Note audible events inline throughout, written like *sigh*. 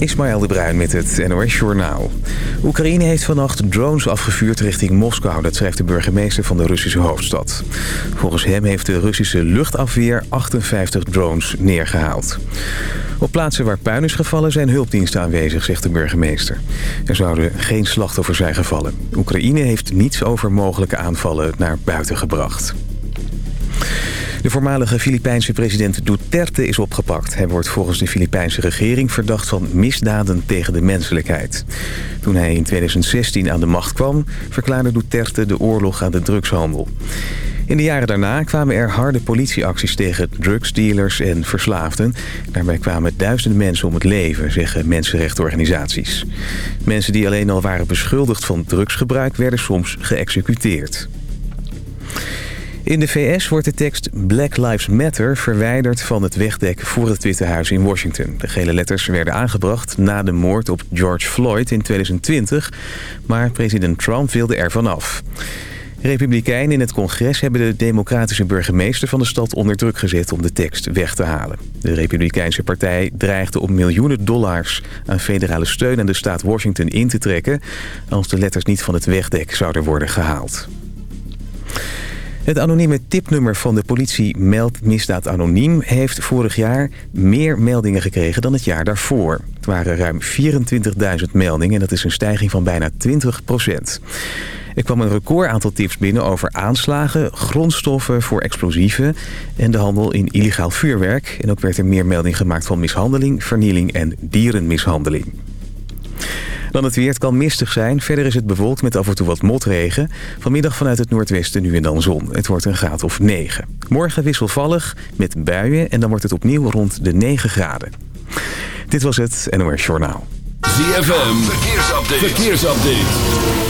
Ismaël de Bruin met het NOS Journaal. Oekraïne heeft vannacht drones afgevuurd richting Moskou. Dat schrijft de burgemeester van de Russische hoofdstad. Volgens hem heeft de Russische luchtafweer 58 drones neergehaald. Op plaatsen waar puin is gevallen zijn hulpdiensten aanwezig, zegt de burgemeester. Er zouden geen slachtoffers zijn gevallen. Oekraïne heeft niets over mogelijke aanvallen naar buiten gebracht. De voormalige Filipijnse president Duterte is opgepakt. Hij wordt volgens de Filipijnse regering verdacht van misdaden tegen de menselijkheid. Toen hij in 2016 aan de macht kwam, verklaarde Duterte de oorlog aan de drugshandel. In de jaren daarna kwamen er harde politieacties tegen drugsdealers en verslaafden. Daarbij kwamen duizenden mensen om het leven, zeggen mensenrechtenorganisaties. Mensen die alleen al waren beschuldigd van drugsgebruik werden soms geëxecuteerd. In de VS wordt de tekst Black Lives Matter verwijderd van het wegdek voor het Witte Huis in Washington. De gele letters werden aangebracht na de moord op George Floyd in 2020, maar president Trump wilde er vanaf. Republikeinen in het congres hebben de democratische burgemeester van de stad onder druk gezet om de tekst weg te halen. De republikeinse partij dreigde om miljoenen dollars aan federale steun aan de staat Washington in te trekken als de letters niet van het wegdek zouden worden gehaald. Het anonieme tipnummer van de politie Meld Misdaad Anoniem... heeft vorig jaar meer meldingen gekregen dan het jaar daarvoor. Het waren ruim 24.000 meldingen en dat is een stijging van bijna 20 procent. Er kwam een record aantal tips binnen over aanslagen, grondstoffen voor explosieven... en de handel in illegaal vuurwerk. En ook werd er meer melding gemaakt van mishandeling, vernieling en dierenmishandeling. Dan het weer, het kan mistig zijn. Verder is het bewolkt met af en toe wat motregen. Vanmiddag vanuit het noordwesten nu en dan zon. Het wordt een graad of 9. Morgen wisselvallig met buien en dan wordt het opnieuw rond de 9 graden. Dit was het NOS Journaal. ZFM, verkeersupdate. verkeersupdate.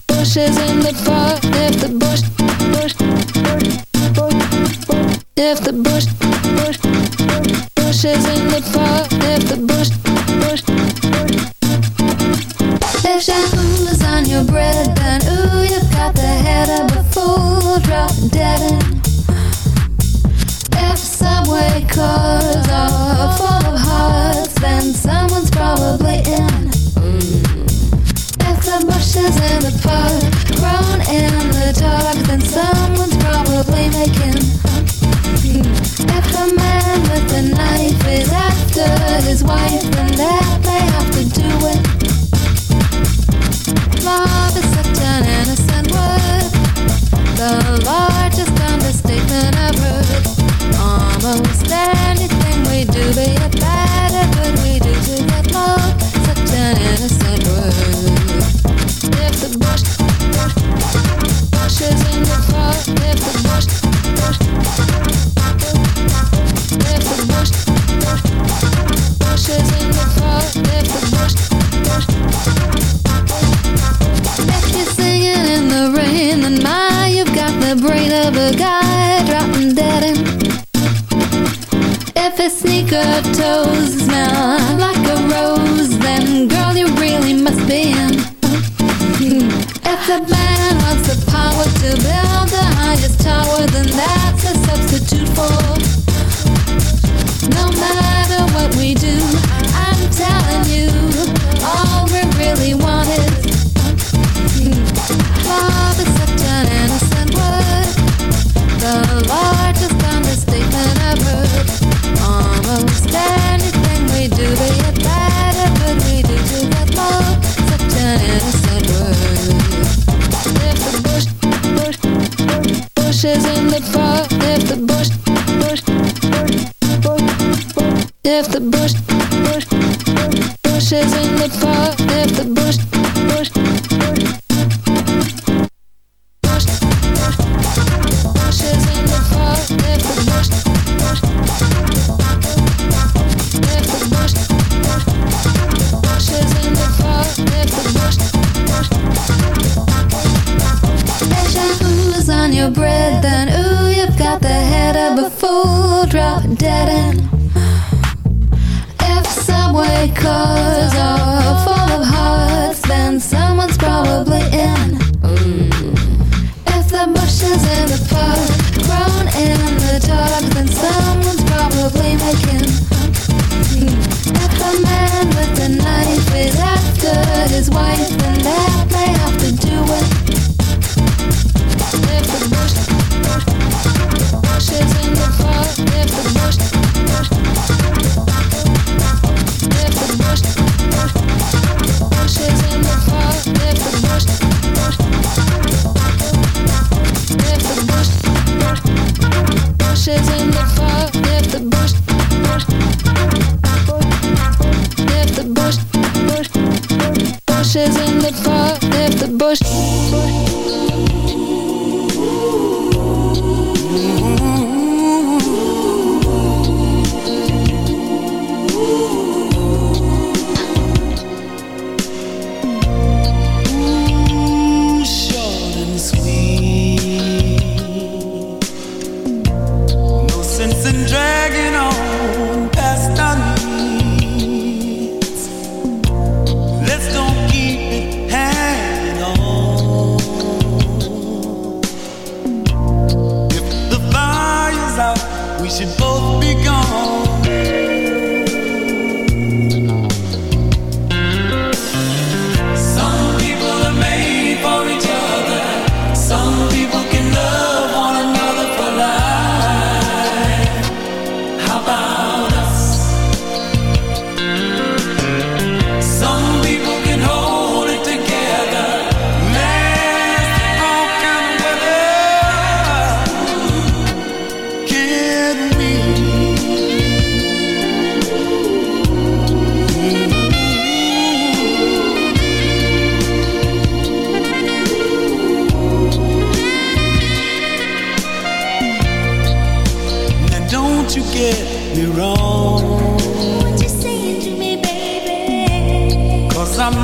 is in the fire, if the bush, bush, bush, if the bush, bush bushes in the park if the bush, bush, If shampoo is on your bread, then ooh, you've got the head of a fool, drop dead in. If subway cars are full of hearts, then someone's probably in. Bushes in the park grown in the dark, then someone's probably making. If the man with the knife is after his wife, then that they have to do it. Love is such an innocent word, the largest understatement heard. Almost anything we do, be it bad or good, we do to get love. Such an innocent word. Sneaker toes smell like a rose, then girl, you really must be in. The man wants the power to build the highest tower, then that's a substitute for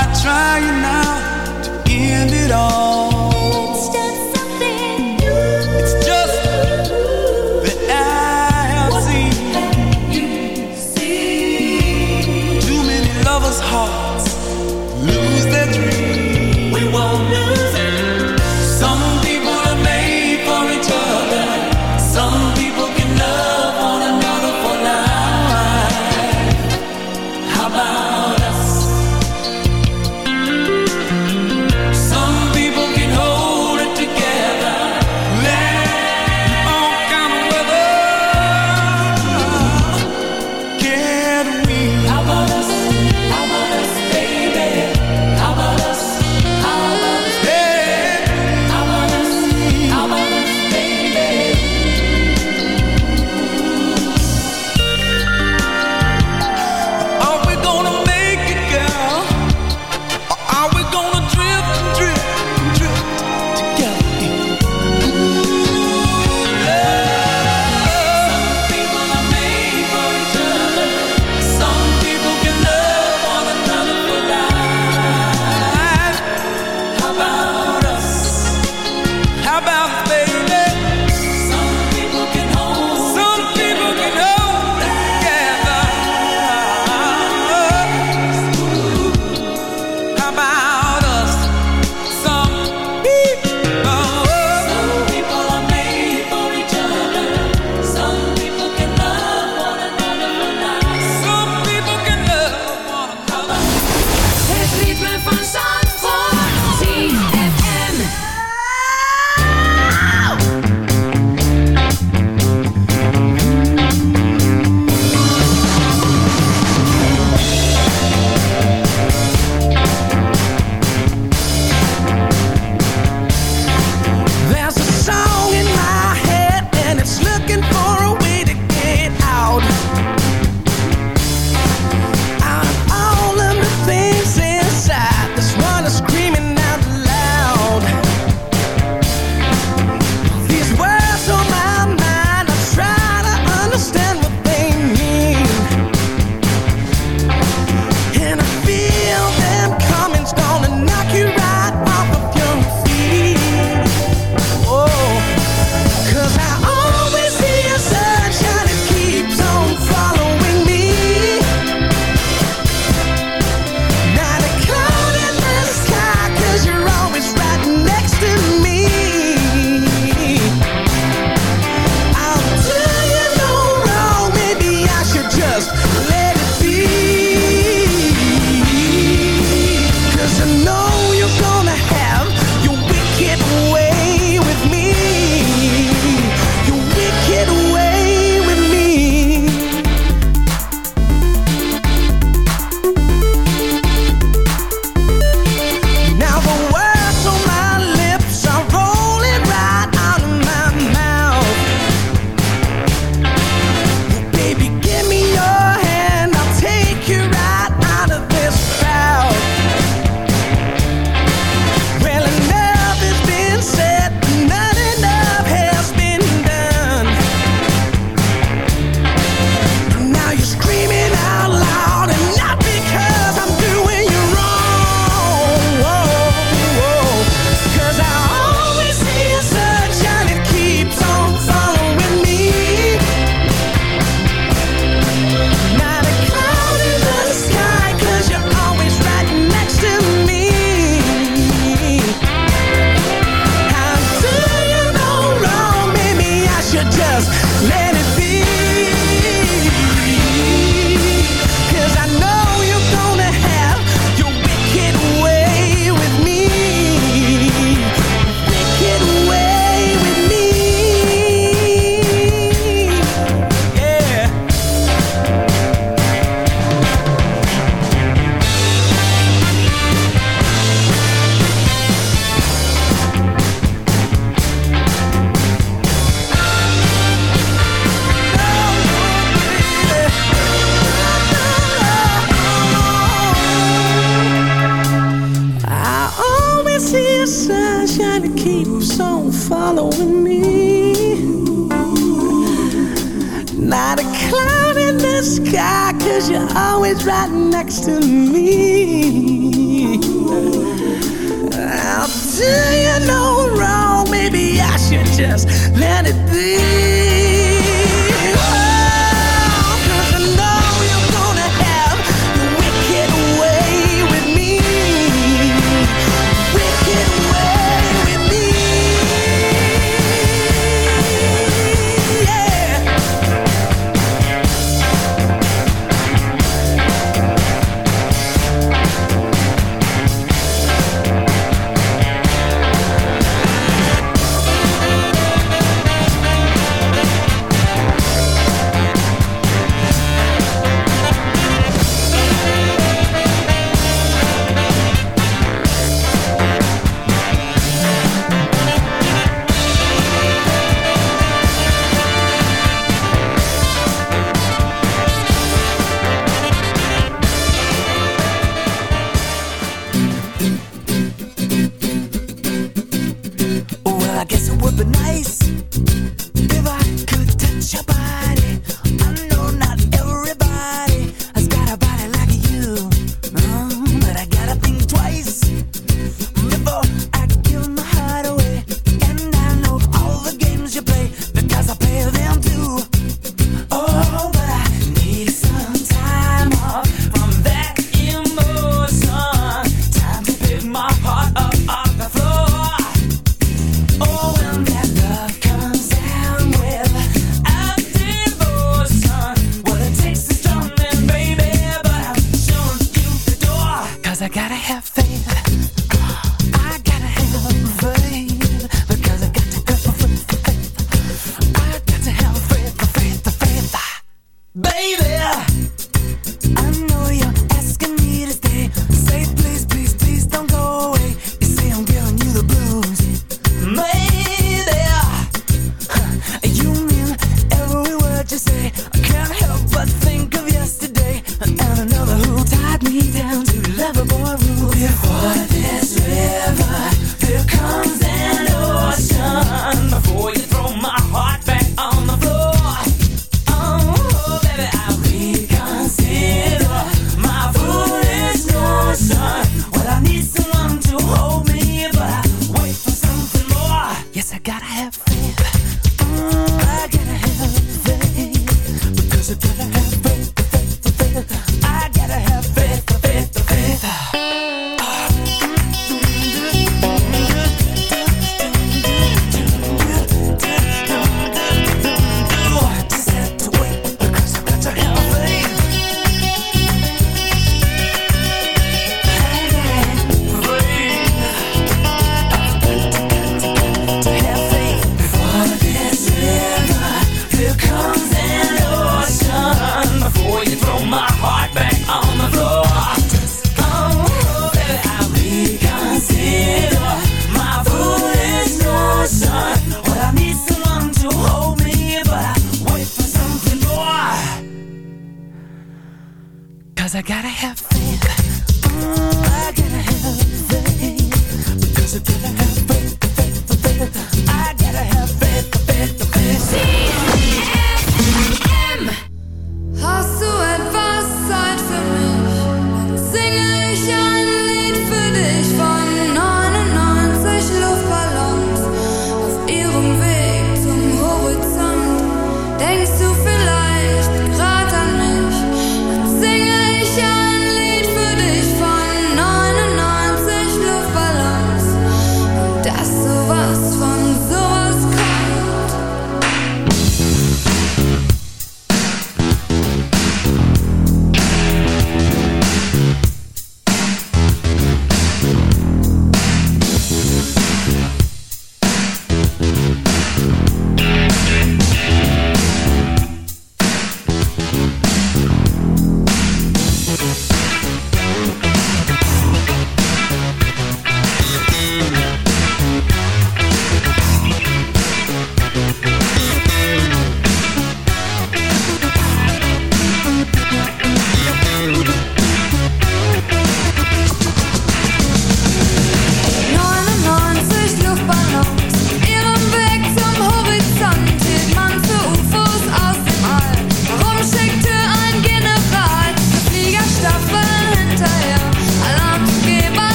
not trying now to end it all. It's just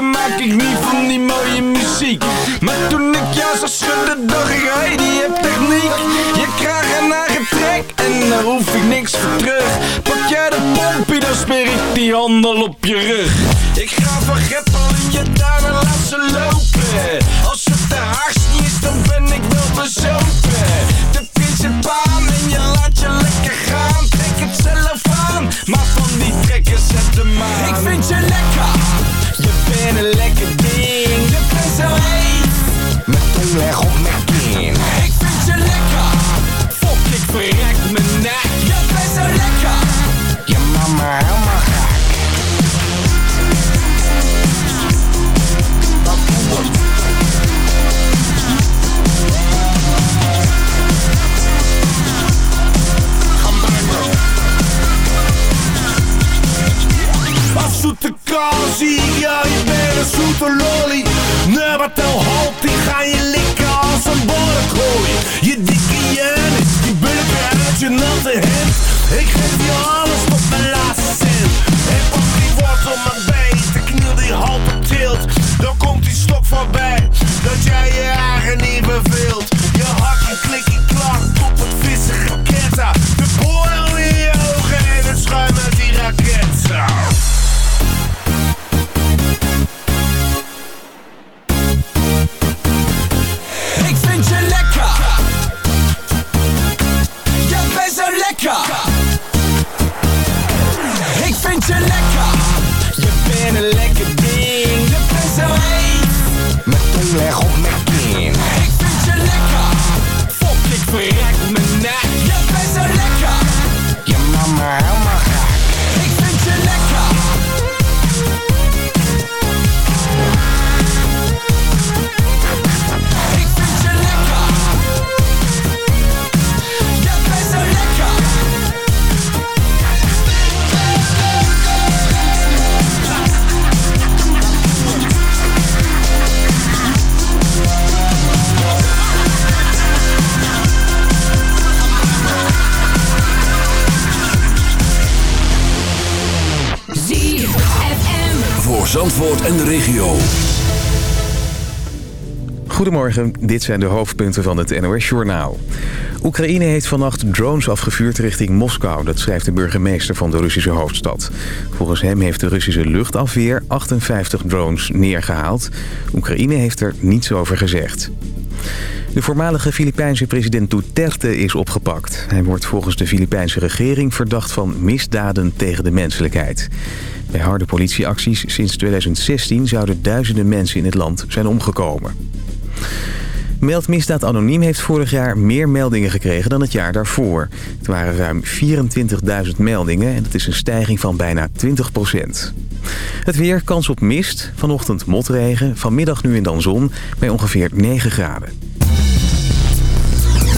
maak ik niet van die mooie muziek. Maar toen ik jou zag schudden, dacht ik, hey, die hebt techniek. Je krijgt een eigen trek en daar hoef ik niks voor terug. Pak jij de pompie, dan smeer ik die handel op je rug. Ik ga van in je tuin en laat ze lopen. Als het de niet is, dan ben ik wel bezopen. De paan en je laat je lekker gaan. Trek het zelf aan, maar van die trekken zet de maan. Ik vind je lekker, je bent een lekker ding. Je bent zo heet, Mijn tong leg op mijn kin. ik vind je lekker. Fok, ik verrek mijn nek. Je bent zo lekker. Je mama helemaal gek. Zoete kaas zie bent een zoete lolly. Nee, maar tel halt, die ga je likken als een borrekooi. Je dikke jen, die bulken uit je natte hemd. Ik geef je alles tot mijn laatste cent. En pak die wortel mijn beet, de kniel die halt op tilt. Dan komt die stok voorbij, dat jij je eigen niet verveelt. Je hak en klik me En de regio. Goedemorgen, dit zijn de hoofdpunten van het NOS-journaal. Oekraïne heeft vannacht drones afgevuurd richting Moskou. Dat schrijft de burgemeester van de Russische hoofdstad. Volgens hem heeft de Russische luchtafweer 58 drones neergehaald. Oekraïne heeft er niets over gezegd. De voormalige Filipijnse president Duterte is opgepakt. Hij wordt volgens de Filipijnse regering verdacht van misdaden tegen de menselijkheid. Bij harde politieacties sinds 2016 zouden duizenden mensen in het land zijn omgekomen. Meldmisdaad Anoniem heeft vorig jaar meer meldingen gekregen dan het jaar daarvoor. Het waren ruim 24.000 meldingen en dat is een stijging van bijna 20% Het weer, kans op mist, vanochtend motregen, vanmiddag nu en dan zon bij ongeveer 9 graden.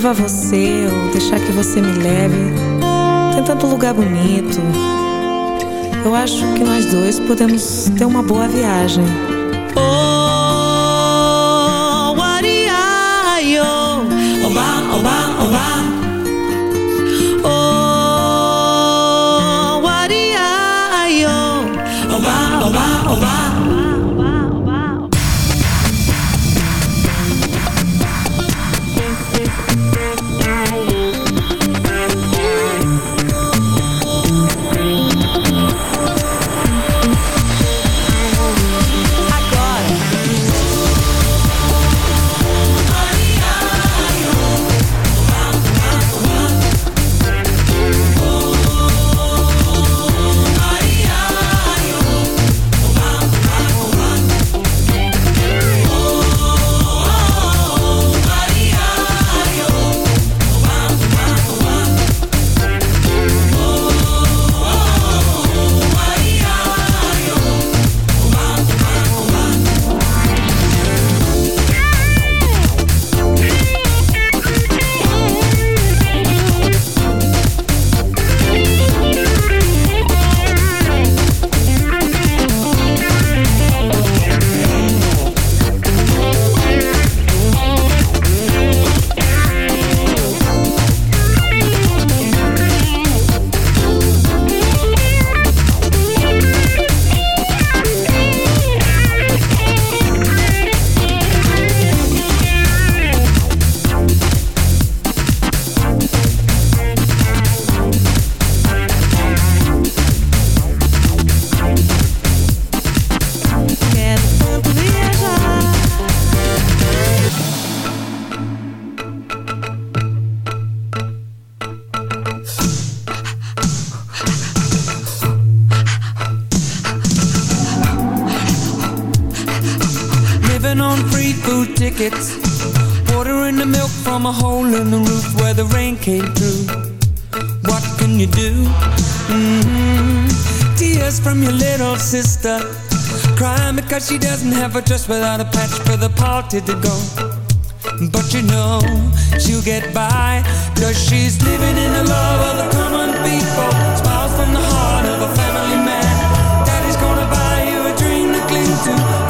Levar você ou deixar que você me leve. Tem tanto lugar bonito. Eu acho que nós dois podemos ter uma boa viagem. Oh, wariayo, oba, oba, oba. Oh, wariayo, oba, oba, oba. Food tickets. Watering the milk from a hole in the roof where the rain came through. What can you do? hmm Tears from your little sister. Crying because she doesn't have a dress without a patch for the party to go. But you know she'll get by Cause she's living in the love of the common people Smiles from the heart of a family man Daddy's gonna buy you a dream to cling to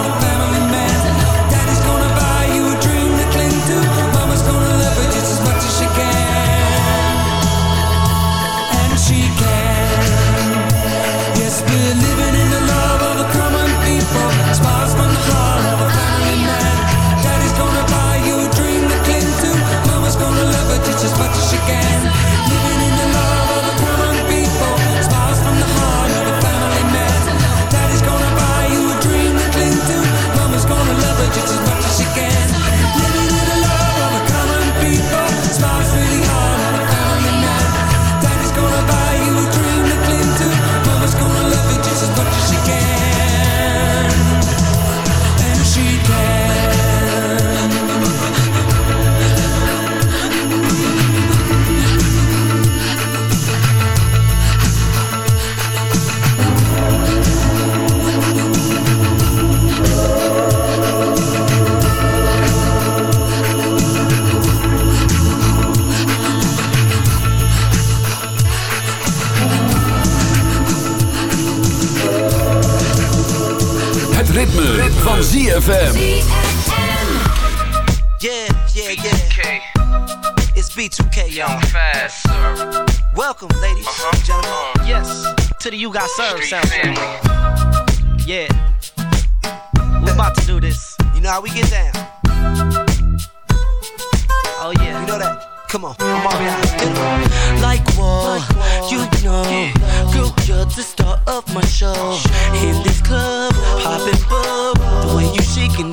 van ZFM. Yeah, yeah, yeah. It's B2K, y'all. Fast, sir. Welcome, ladies uh-huh. and gentlemen. Uh-huh. Yes, to the You Got Served Street sound family. Yeah. We're about to do this. You know how we get down. Oh, yeah. You know that. Come on, I'm all out. Like what? You know, girl, you're the star of my show. In this club, popping bub.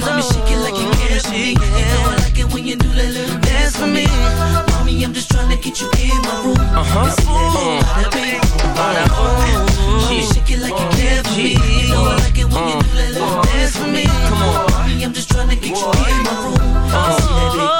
Mommy, shake it like you care for me. You know I like it when you do that little dance for me. Mommy, I'm just trying to get you in my room. Uh-huh. And see that big bada bing, bada shake it like you care for me. Mm. You know I like it when you do that little mm. dance for me. Come on, mommy, I'm just trying to get you in my room. And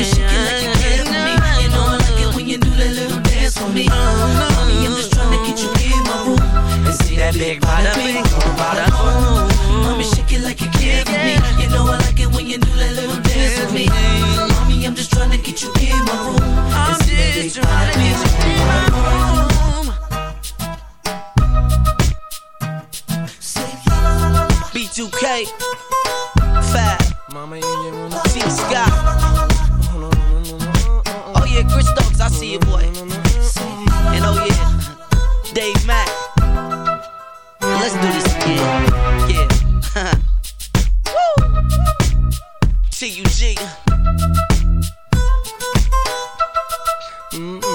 bada shake it like you care for me. You know I like it when you do that little dance for me. Mommy, I'm just trying to get you in my room and see that big oh bada boom. Mommy, shake it like you care for me. You know I like it when you do that little dance with me. Mommy, I'm just trying to get you in my room and see that big bada bing, oh bada boom. B2K, Fab, T Scott. Chris Stokes, I see you, boy. And oh yeah, Dave Mack. Let's do this again. Yeah. *laughs* Woo! T-U-G. Tongue mm-hmm.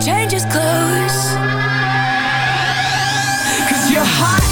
Changes clothes. Cause you're hot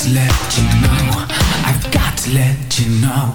to let you know. I've got to let you know.